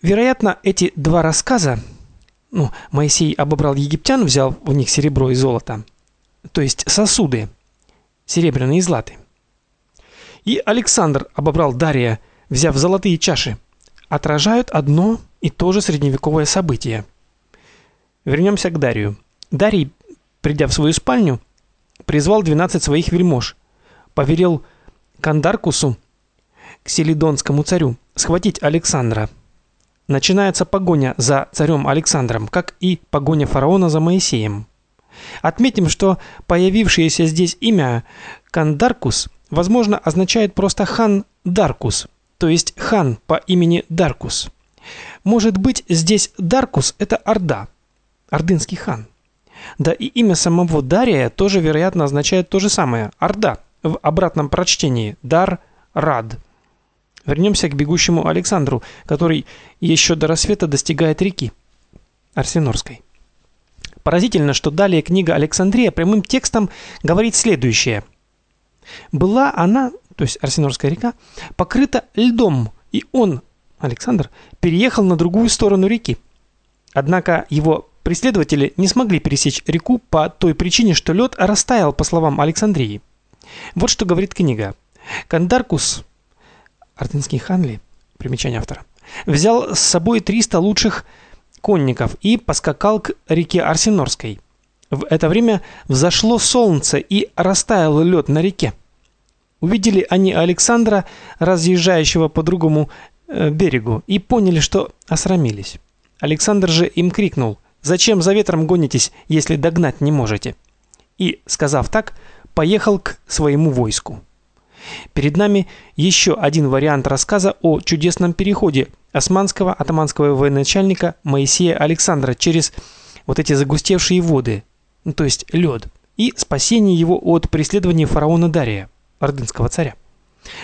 Вероятно, эти два рассказа, ну, Моисей обобрал египтян, взял у них серебро и золото, то есть сосуды, серебряные и златые. И Александр обобрал Дария, взяв золотые чаши, отражают одно и то же средневековое событие. Вернемся к Дарию. Дарий, придя в свою спальню, призвал 12 своих вельмож, поверил Кандаркусу, к селидонскому царю, схватить Александра. Начинается погоня за царем Александром, как и погоня фараона за Моисеем. Отметим, что появившееся здесь имя Кандаркус, возможно, означает просто хан Даркус, то есть хан по имени Даркус. Может быть, здесь Даркус это Орда, ордынский хан. Да и имя самого Дария тоже, вероятно, означает то же самое Орда в обратном прочтении Дар Рад. Вернемся к бегущему Александру, который еще до рассвета достигает реки Арсенорской. Поразительно, что далее книга Александрия прямым текстом говорит следующее: Была она, то есть Арсенорская река, покрыта льдом, и он, Александр, переехал на другую сторону реки. Однако его преследователи не смогли пересечь реку по той причине, что лед растаял, по словам Александрии. Вот что говорит книга. Кандаркус, ордынский ханли, примечание автора, взял с собой 300 лучших конников и поскакал к реке Арсенорской. В это время взошло солнце и растаял лед на реке. Увидели они Александра, разъезжающего по другому э, берегу, и поняли, что осрамились. Александр же им крикнул: "Зачем за ветром гонитесь, если догнать не можете?" И, сказав так, поехал к своему войску. Перед нами еще один вариант рассказа о чудесном переходе османского атаманского военачальника Моисея Александра через вот эти загустевшие воды, ну, то есть лед, и спасении его от преследования фараона Дария, ордынского царя,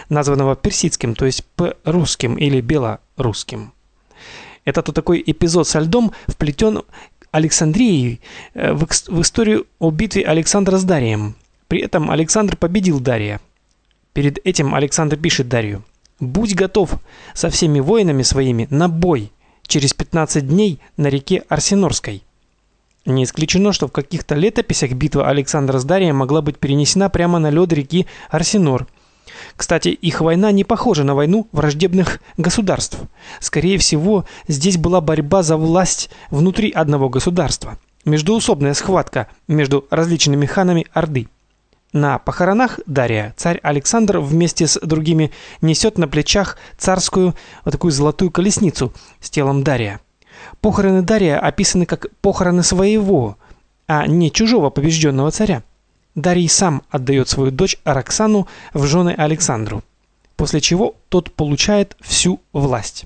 названного персидским, то есть по-русским или белорусским. Это то такой эпизод со льдом вплетен Александрией э, в историю о битве Александра с Дарием. При этом Александр победил Дария. Перед этим Александр пишет Дарию: "Будь готов со всеми воинами своими на бой через 15 дней на реке Арсенорской". Не исключено, что в каких-то летописях битва Александра с Дарием могла быть перенесена прямо на лед реки Арсенор. Кстати, их война не похожа на войну враждебных государств. Скорее всего, здесь была борьба за власть внутри одного государства, междоусобная схватка между различными ханами Орды. На похоронах Дария царь Александр вместе с другими несет на плечах царскую вот такую золотую колесницу с телом Дария. Похороны Дария описаны как похороны своего, а не чужого побежденного царя. Дарий сам отдает свою дочь Араксану в жены Александру, после чего тот получает всю власть.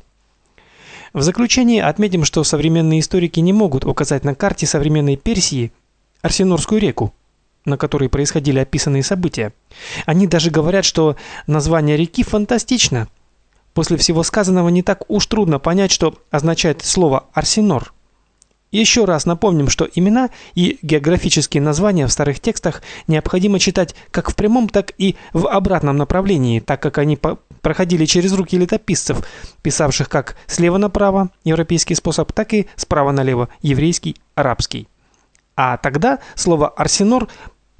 В заключение отметим, что современные историки не могут указать на карте современной Персии Арсенорскую реку, на которой происходили описанные события. Они даже говорят, что название реки фантастично. После всего сказанного не так уж трудно понять, что означает слово Арсенор. Еще раз напомним, что имена и географические названия в старых текстах необходимо читать как в прямом, так и в обратном направлении, так как они проходили через руки летописцев, писавших как слева направо европейский способ, так и справа налево еврейский, арабский. А тогда слово Арсенор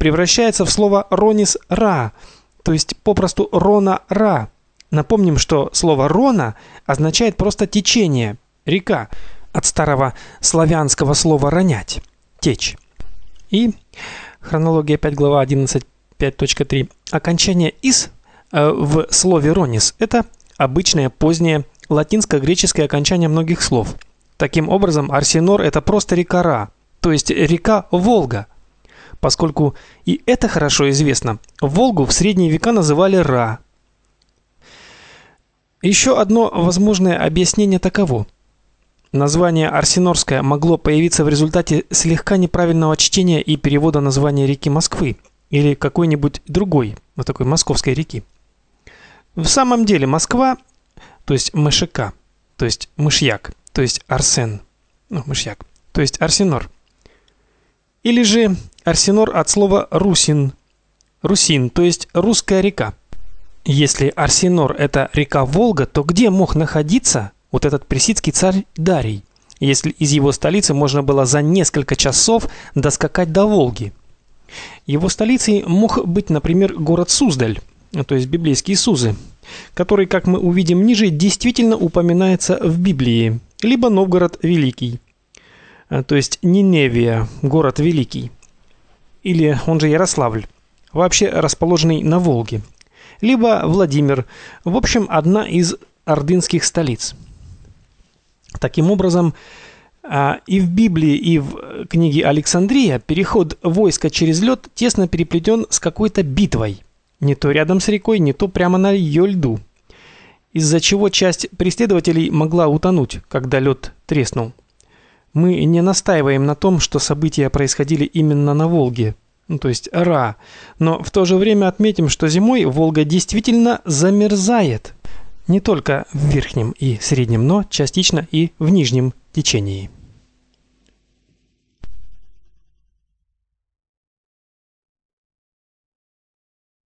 превращается в слово ронис-ра, то есть попросту рона-ра. Напомним, что слово рона означает просто течение, река, от старого славянского слова ронять, течь. И хронология 5 глава 11 5.3. Окончание ис э, в слове ронис это обычное позднее латинско-греческое окончание многих слов. Таким образом, Арсенор это просто река Ра, то есть река Волга, поскольку и это хорошо известно. Волгу в средние века называли Ра. Еще одно возможное объяснение таково: Название Арсенорская могло появиться в результате слегка неправильного чтения и перевода названия реки Москвы или какой-нибудь другой, вот такой московской реки. В самом деле Москва, то есть МШК, то есть мышьяк, то есть Арсен, ну, мышьяк, то есть Арсенор. Или же Арсенор от слова русин. Русин, то есть русская река. Если Арсенор это река Волга, то где мог находиться вот этот персидский царь Дарий, если из его столицы можно было за несколько часов доскакать до Волги. Его столицей мог быть, например, город Суздаль, то есть библейские Сузы, который, как мы увидим ниже, действительно упоминается в Библии, либо Новгород Великий, то есть Ниневия, город Великий, или он же Ярославль, вообще расположенный на Волге, либо Владимир, в общем, одна из ордынских столиц. Таким образом, а, и в Библии, и в книге Александрия переход войска через лед тесно переплетен с какой-то битвой. Не то рядом с рекой, не то прямо на ее льду. Из-за чего часть преследователей могла утонуть, когда лед треснул. Мы не настаиваем на том, что события происходили именно на Волге, ну, то есть Ра, но в то же время отметим, что зимой Волга действительно замерзает. Не только в верхнем и среднем, но частично и в нижнем течении.